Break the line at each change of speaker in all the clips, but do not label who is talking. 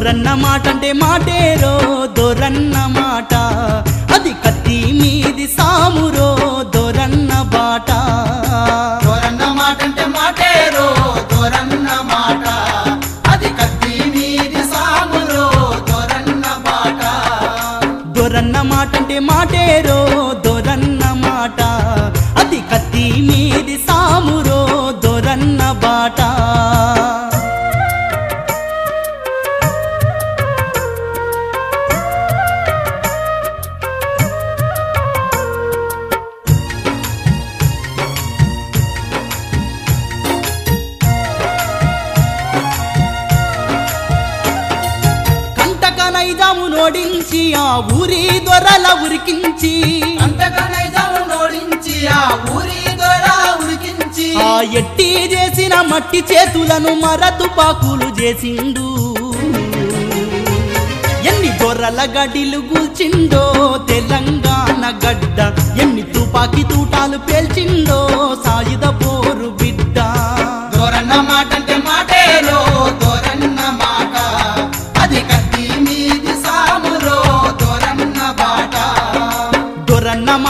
దొరన్న మాట అంటే మాటేరో దొరన్న మాట. అది కత్తి మీది సామురో దొరన్న బాట.
దొరన్న మాట అంటే మాటేరో దొరన్న మాట. అది కత్తి మీది సామురో దొరన్న బాట.
దొరన్న మాట అంటే మాటేరో నోడించి ఆ ఊరి దొరల ఉరికించి.
ఆ ఊరి దొర ఉరికించి.
ఆ ఎట్టి చేసిన మట్టి చేతులను మరతు పాకులు చేసిండు. ఎన్ని గొర్రెల గడిలు కూల్చిండో తెలంగాణ గడ్డ ఎన్ని తుపాకి తూటాలు పేల్చిండో.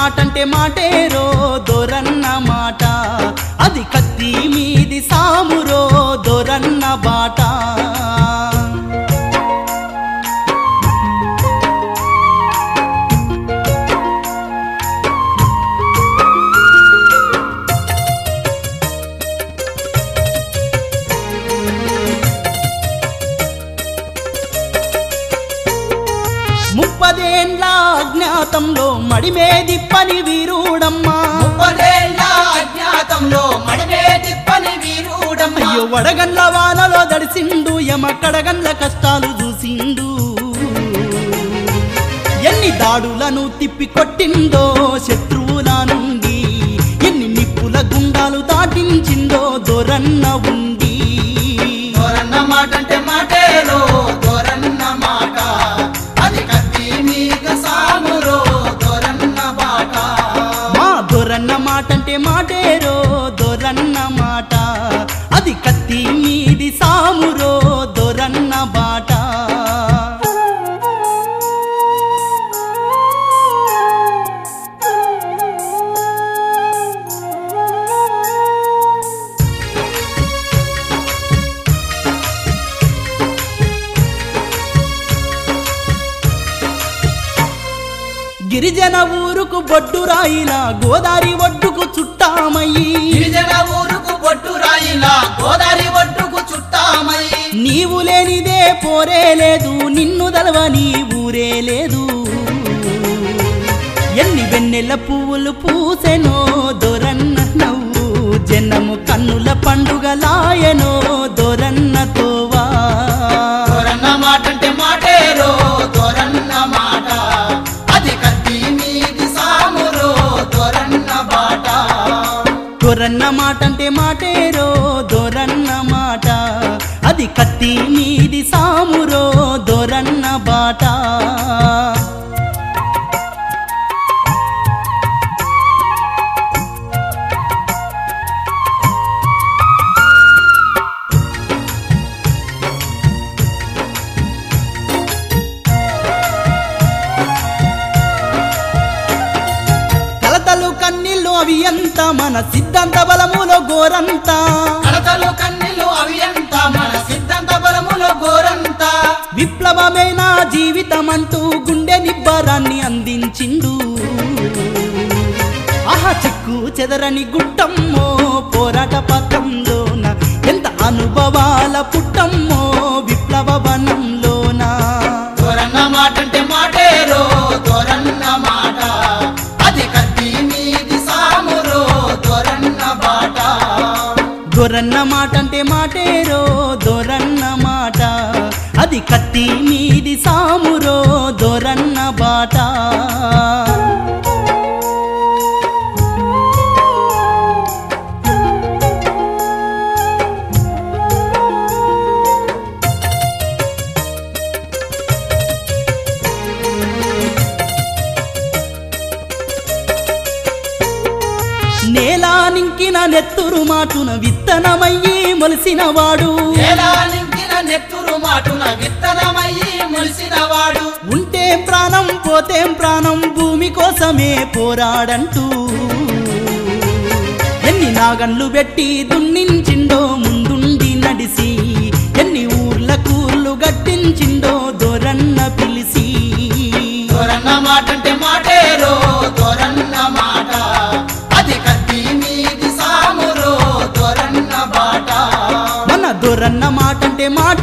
మాట అంటే మాటేరో దొరన్న మాట. అది కత్తి
అజ్ఞాతంలో మడిమేది పని వీరుడమ్మా.
అజ్ఞాతంలో
అయ్యో వడగండ్ల వానలో దడిసిండు యమకడగండ్ల కష్టాలు చూసిండు. ఎన్ని దాడులను తిప్పి కొట్టిందో
మాట అంటే
గిరిజన ఊరుకు బొడ్డు రాయిలా గోదారి ఒడ్డుకు చుట్టామయ్యి.
గిరిజన ఊరుకు బొట్టు రాయిలా గోదావరి ఒడ్డుకు చుట్టామై
నీవు లేనిదే పోరే లేదు నిన్ను దలవని ఊరే లేదు. ఎన్ని వెన్నెల పువ్వులు పూసెనో దొరన్న నవ్వు జనము కన్నుల పండుగలాయనో దొరన్న
దొరన్న మాట అంటే మాటేరో దొరన్న మాట. అది కత్తి మీది
సామ. మన సిద్ధాంత బలములో గోరంతా.
కడతలు కన్నీలు అవి ఎంత మన సిద్ధాంత బలములో గోరంత.
విప్లవమైన జీవితం అంటూ గుండె నిబ్బరాన్ని అందించిండు. ఆహా చిక్కు చెదరని గుట్టమ్మో పోరాట పథంలోన ఎంత అనుభవాల పుట్టమ్మో విప్లవ
దొరన్న మాట అంటే మాటేరో దొరన్న మాట. అది కత్తి మీది సామురో దొరన్న బాట.
నింకిన నెత్తురు మాటున విత్తనమయ్యి మొలిసిన వాడు
ఎలా నింపిన నెత్తురు మాటున విత్తనమయ్యి ములిసినవాడు.
ఉంటే ప్రాణం పోతే ప్రాణం భూమి కోసమే పోరాడంటూ. ఎన్ని నాగన్లు పెట్టి దున్నించిండో ముందుండి నడిసి ఎన్ని ఊర్ల కూర్లు గట్టించిండో దొరన్న
బాట